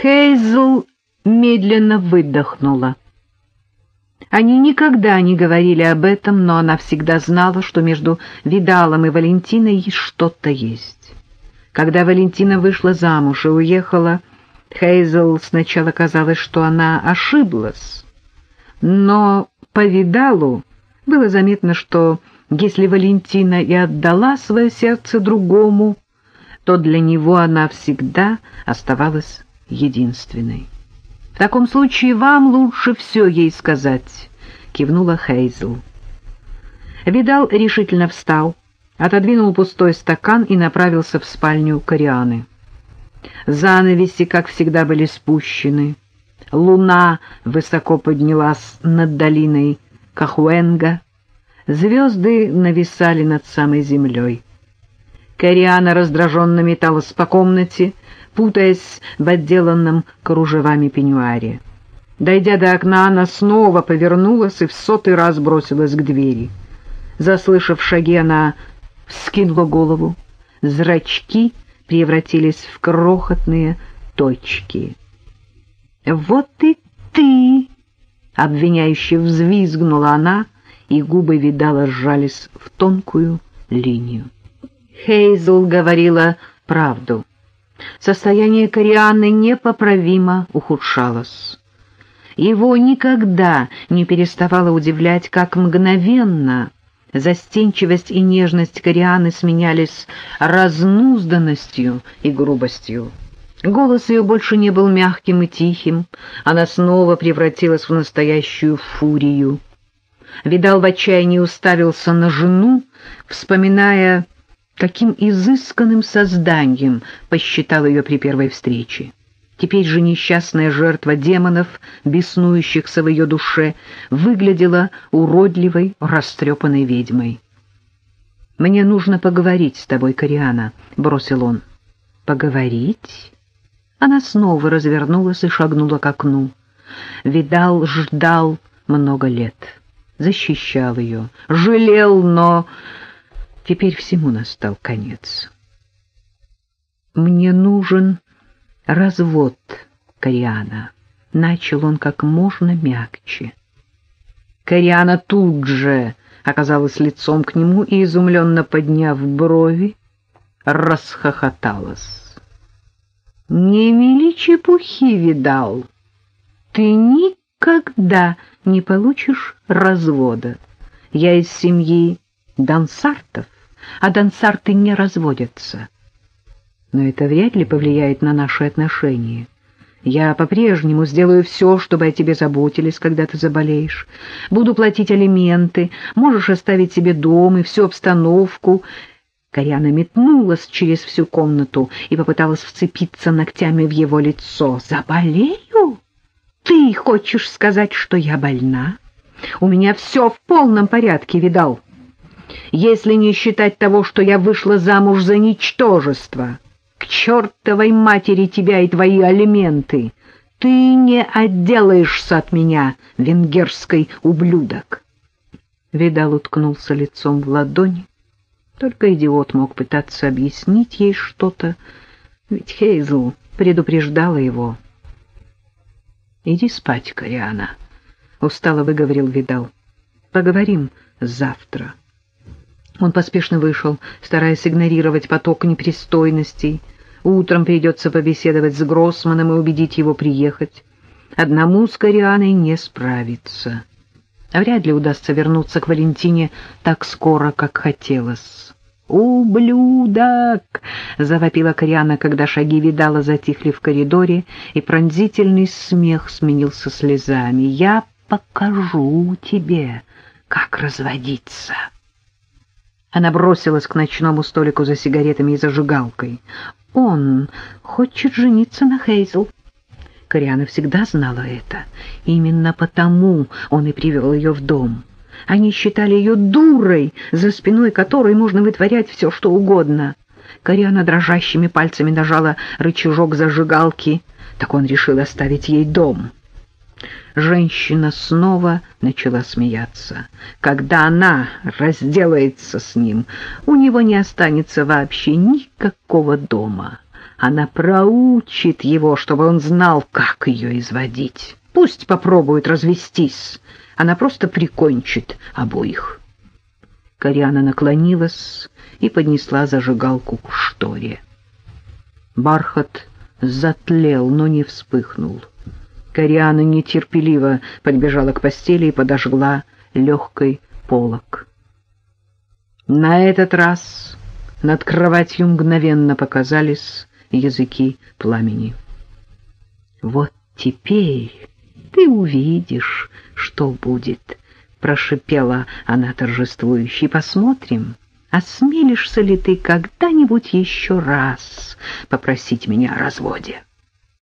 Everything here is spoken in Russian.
Хейзл медленно выдохнула. Они никогда не говорили об этом, но она всегда знала, что между Видалом и Валентиной что-то есть. Когда Валентина вышла замуж и уехала, Хейзел сначала казалось, что она ошиблась. Но по Видалу было заметно, что если Валентина и отдала свое сердце другому, то для него она всегда оставалась единственной. «В таком случае вам лучше все ей сказать», — кивнула Хейзл. Видал решительно встал, отодвинул пустой стакан и направился в спальню Корианы. Занавеси, как всегда, были спущены. Луна высоко поднялась над долиной Кахуэнга. Звезды нависали над самой землей. Кориана раздраженно металась по комнате, путаясь в отделанном кружевами пеньюаре. Дойдя до окна, она снова повернулась и в сотый раз бросилась к двери. Заслышав шаги, она вскинула голову. Зрачки превратились в крохотные точки. «Вот и ты!» — обвиняюще взвизгнула она, и губы видала сжались в тонкую линию. Хейзл говорила правду. Состояние Корианы непоправимо ухудшалось. Его никогда не переставало удивлять, как мгновенно застенчивость и нежность Корианы сменялись разнузданностью и грубостью. Голос ее больше не был мягким и тихим, она снова превратилась в настоящую фурию. Видал в отчаянии уставился на жену, вспоминая Каким изысканным созданием посчитал ее при первой встрече. Теперь же несчастная жертва демонов, беснующихся в ее душе, выглядела уродливой, растрепанной ведьмой. «Мне нужно поговорить с тобой, Кориана», — бросил он. «Поговорить?» Она снова развернулась и шагнула к окну. Видал, ждал много лет, защищал ее, жалел, но Теперь всему настал конец. «Мне нужен развод, Кориана», — начал он как можно мягче. Кориана тут же оказалась лицом к нему и, изумленно подняв брови, расхохоталась. «Не мели чепухи, видал. Ты никогда не получишь развода. Я из семьи Дансартов, а Дансарты не разводятся. Но это вряд ли повлияет на наши отношения. Я по-прежнему сделаю все, чтобы о тебе заботились, когда ты заболеешь. Буду платить алименты, можешь оставить себе дом и всю обстановку. Кориана метнулась через всю комнату и попыталась вцепиться ногтями в его лицо. «Заболею? Ты хочешь сказать, что я больна? У меня все в полном порядке, видал?» Если не считать того, что я вышла замуж за ничтожество. К чертовой матери тебя и твои алименты! Ты не отделаешься от меня, венгерский ублюдок!» Видал уткнулся лицом в ладони. Только идиот мог пытаться объяснить ей что-то, ведь Хейзл предупреждала его. «Иди спать, Кориана», — устало выговорил Видал. «Поговорим завтра». Он поспешно вышел, стараясь игнорировать поток непристойностей. Утром придется побеседовать с Гроссманом и убедить его приехать. Одному с Корианой не справиться. Вряд ли удастся вернуться к Валентине так скоро, как хотелось. «Ублюдок!» — завопила Кориана, когда шаги видала затихли в коридоре, и пронзительный смех сменился слезами. «Я покажу тебе, как разводиться!» Она бросилась к ночному столику за сигаретами и зажигалкой. «Он хочет жениться на Хейзл». Кориана всегда знала это. Именно потому он и привел ее в дом. Они считали ее дурой, за спиной которой можно вытворять все, что угодно. Кориана дрожащими пальцами нажала рычажок зажигалки. Так он решил оставить ей дом. Женщина снова начала смеяться. Когда она разделается с ним, у него не останется вообще никакого дома. Она проучит его, чтобы он знал, как ее изводить. Пусть попробует развестись. Она просто прикончит обоих. Кориана наклонилась и поднесла зажигалку к шторе. Бархат затлел, но не вспыхнул. Кориана нетерпеливо подбежала к постели и подожгла легкой полок. На этот раз над кроватью мгновенно показались языки пламени. «Вот теперь ты увидишь, что будет», — прошипела она торжествующе. «Посмотрим, осмелишься ли ты когда-нибудь еще раз попросить меня о разводе?»